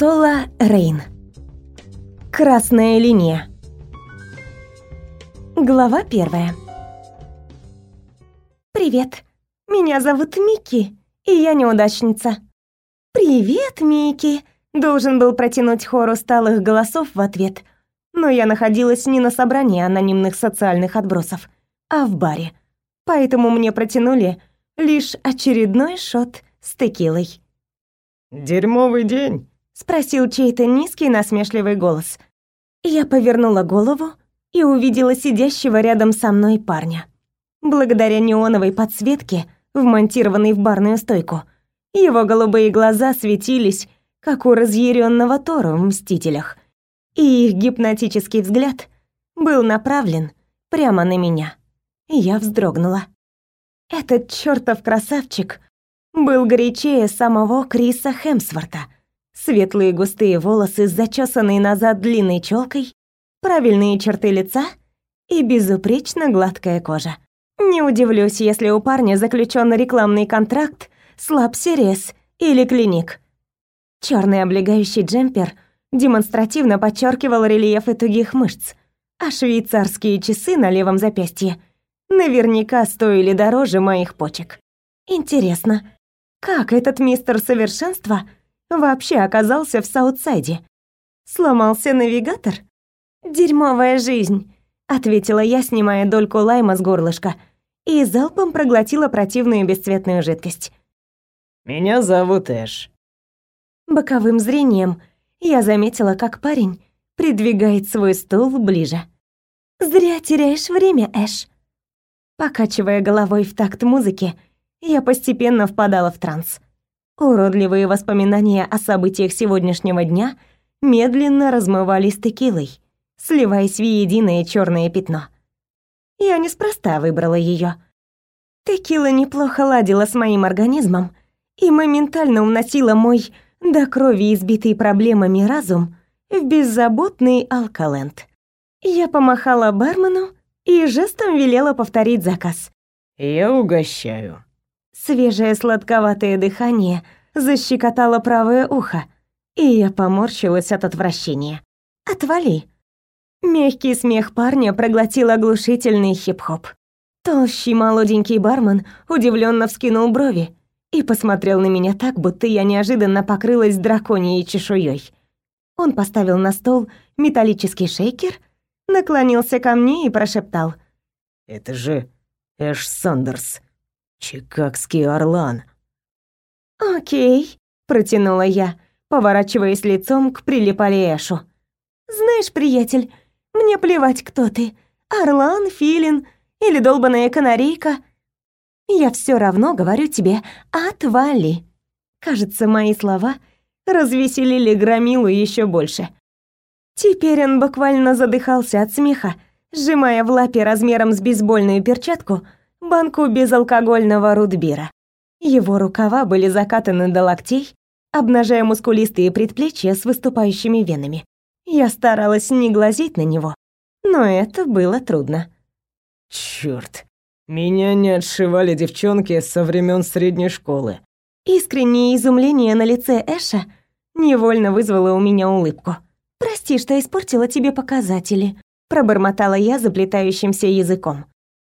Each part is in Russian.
Соло Рейн. Красная линия. Глава первая. Привет. Меня зовут Мики, и я неудачница. Привет, Мики. Должен был протянуть хор усталых голосов в ответ, но я находилась не на собрании анонимных социальных отбросов, а в баре. Поэтому мне протянули лишь очередной шот с текилой. «Дерьмовый день», — спросил чей-то низкий насмешливый голос. Я повернула голову и увидела сидящего рядом со мной парня. Благодаря неоновой подсветке, вмонтированной в барную стойку, его голубые глаза светились, как у разъяренного Тора в «Мстителях», и их гипнотический взгляд был направлен прямо на меня. Я вздрогнула. Этот чертов красавчик был горячее самого Криса Хемсворта. Светлые густые волосы с зачесанной назад длинной челкой, правильные черты лица и безупречно гладкая кожа. Не удивлюсь, если у парня заключен рекламный контракт с Lab или Клиник. Черный облегающий джемпер демонстративно подчеркивал рельефы тугих мышц, а швейцарские часы на левом запястье наверняка стоили дороже моих почек. Интересно, как этот мистер совершенства вообще оказался в Саутсайде? Сломался навигатор? Дерьмовая жизнь, ответила я, снимая дольку лайма с горлышка, и залпом проглотила противную бесцветную жидкость. «Меня зовут Эш». Боковым зрением я заметила, как парень придвигает свой стул ближе. «Зря теряешь время, Эш», Покачивая головой в такт музыки, я постепенно впадала в транс. Уродливые воспоминания о событиях сегодняшнего дня медленно размывались текилой, сливаясь в единое черное пятно. Я неспроста выбрала ее. Текила неплохо ладила с моим организмом и моментально уносила мой до крови избитый проблемами разум в беззаботный алкаленд. Я помахала бармену и жестом велела повторить заказ. «Я угощаю». Свежее сладковатое дыхание защекотало правое ухо, и я поморщилась от отвращения. «Отвали!» Мягкий смех парня проглотил оглушительный хип-хоп. Толщий молоденький бармен удивленно вскинул брови и посмотрел на меня так, будто я неожиданно покрылась драконьей чешуей. Он поставил на стол металлический шейкер — наклонился ко мне и прошептал. «Это же Эш Сандерс, Чикагский орлан». «Окей», — протянула я, поворачиваясь лицом к прилипали Эшу. «Знаешь, приятель, мне плевать, кто ты, орлан, филин или долбаная канарейка. Я все равно говорю тебе «отвали». Кажется, мои слова развеселили Громилу еще больше. Теперь он буквально задыхался от смеха, сжимая в лапе размером с бейсбольную перчатку банку безалкогольного рудбира. Его рукава были закатаны до локтей, обнажая мускулистые предплечья с выступающими венами. Я старалась не глазеть на него, но это было трудно. Чёрт, меня не отшивали девчонки со времен средней школы. Искреннее изумление на лице Эша невольно вызвало у меня улыбку. «Прости, что испортила тебе показатели», — пробормотала я заплетающимся языком.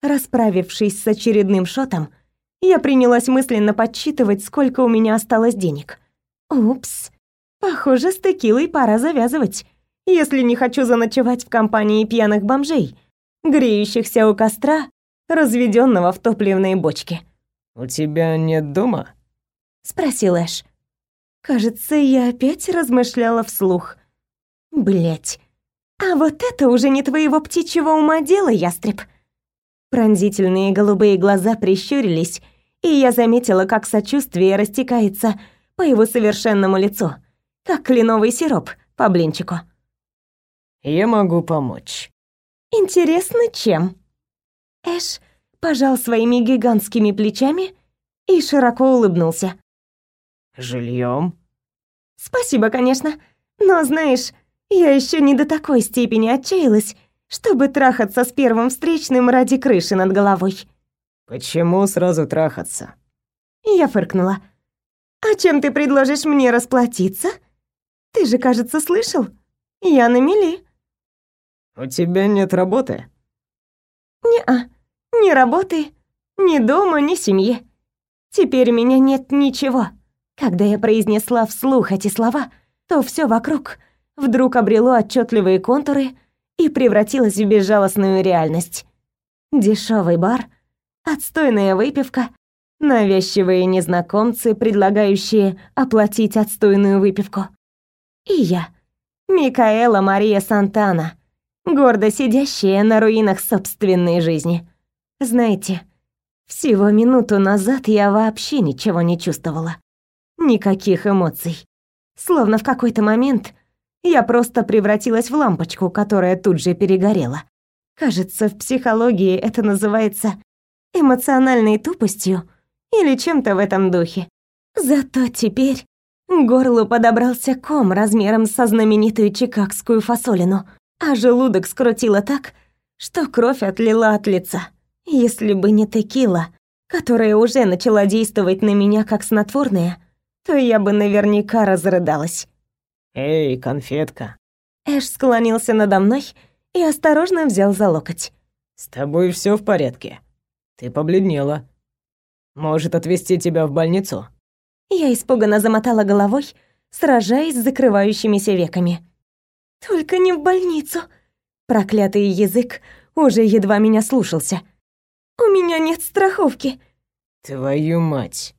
Расправившись с очередным шотом, я принялась мысленно подсчитывать, сколько у меня осталось денег. Упс. Похоже, с текилой пора завязывать, если не хочу заночевать в компании пьяных бомжей, греющихся у костра, разведенного в топливной бочке. «У тебя нет дома?» — спросил Эш. Кажется, я опять размышляла вслух — Блять. А вот это уже не твоего птичьего ума дело, ястреб. Пронзительные голубые глаза прищурились, и я заметила, как сочувствие растекается по его совершенному лицу, как кленовый сироп по блинчику. Я могу помочь. Интересно, чем? Эш пожал своими гигантскими плечами и широко улыбнулся. Жильем? Спасибо, конечно, но знаешь, я еще не до такой степени отчаялась, чтобы трахаться с первым встречным ради крыши над головой. Почему сразу трахаться? Я фыркнула. А чем ты предложишь мне расплатиться? Ты же, кажется, слышал? Я на мели. У тебя нет работы? Не-а. Ни работы, ни дома, ни семьи. Теперь меня нет ничего. Когда я произнесла вслух эти слова, то все вокруг вдруг обрело отчетливые контуры и превратилось в безжалостную реальность. Дешевый бар, отстойная выпивка, навязчивые незнакомцы, предлагающие оплатить отстойную выпивку. И я, Микаэла Мария Сантана, гордо сидящая на руинах собственной жизни. Знаете, всего минуту назад я вообще ничего не чувствовала. Никаких эмоций. Словно в какой-то момент я просто превратилась в лампочку, которая тут же перегорела. Кажется, в психологии это называется эмоциональной тупостью или чем-то в этом духе. Зато теперь горлу подобрался ком размером со знаменитую чикагскую фасолину, а желудок скрутило так, что кровь отлила от лица. Если бы не текила, которая уже начала действовать на меня как снотворное, то я бы наверняка разрыдалась. «Эй, конфетка!» Эш склонился надо мной и осторожно взял за локоть. «С тобой все в порядке? Ты побледнела. Может, отвезти тебя в больницу?» Я испуганно замотала головой, сражаясь с закрывающимися веками. «Только не в больницу!» Проклятый язык уже едва меня слушался. «У меня нет страховки!» «Твою мать!»